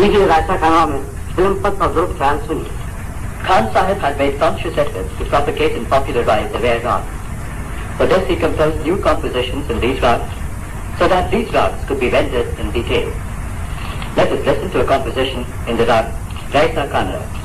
Legal Writer Kanome, Schlimpert of Druck Transuni. Khan Sahib had made conscious efforts to propagate and popularize the Vair Rag. For this he composed new compositions in these rags, so that these rags could be rendered in detail. Let us listen to a composition in the rag Raisa Kanra.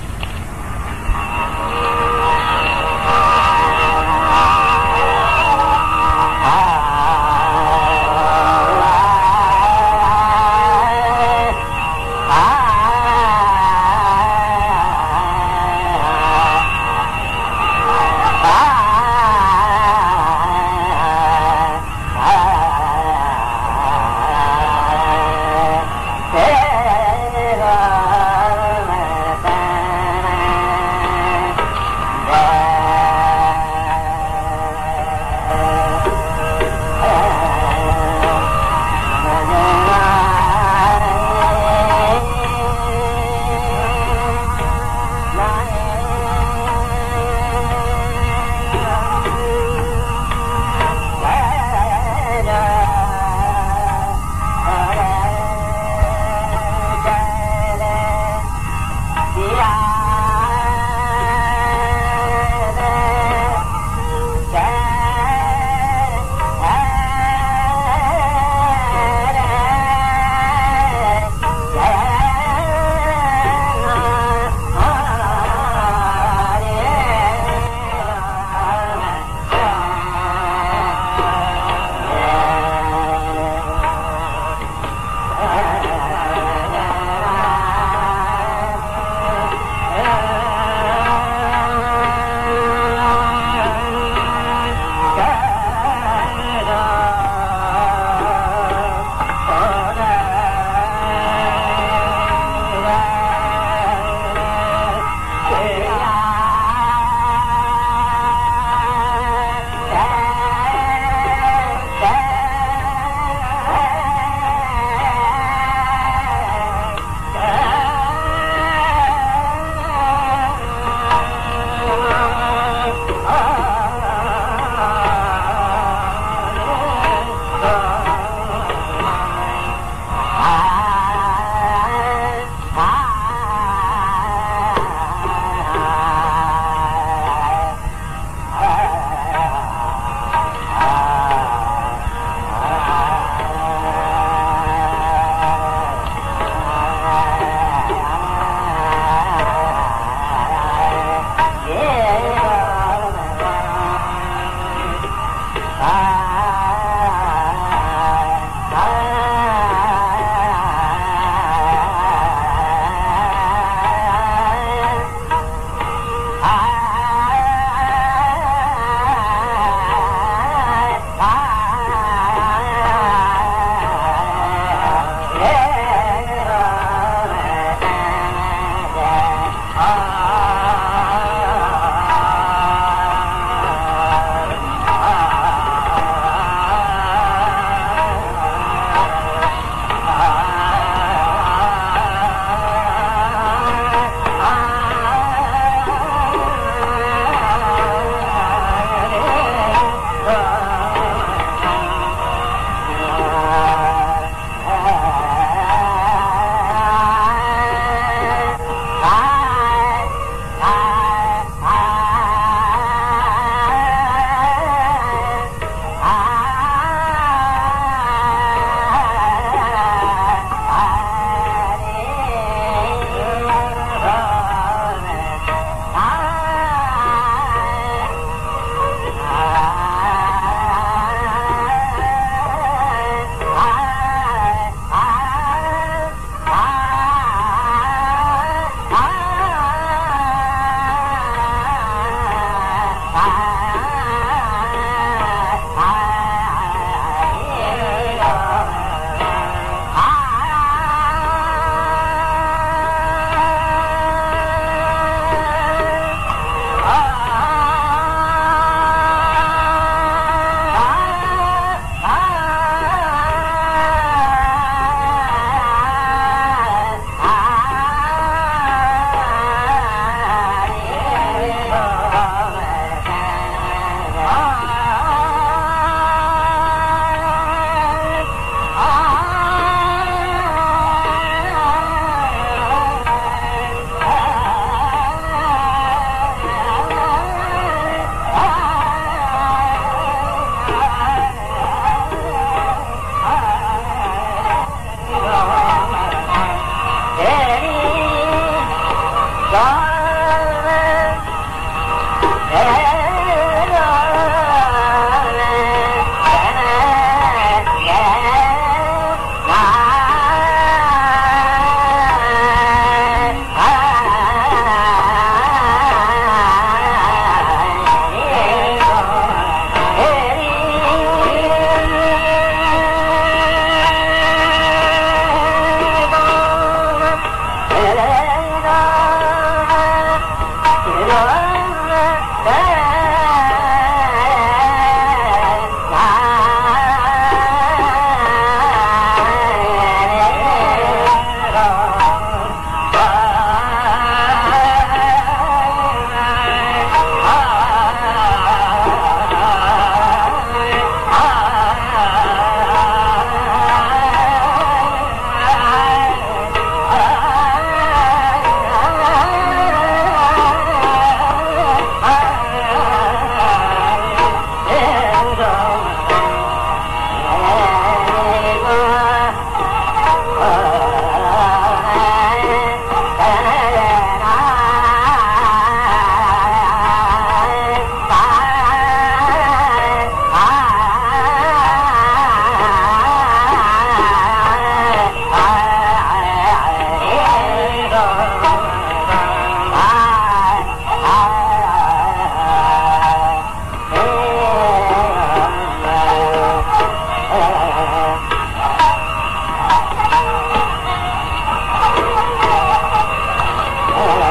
Oh.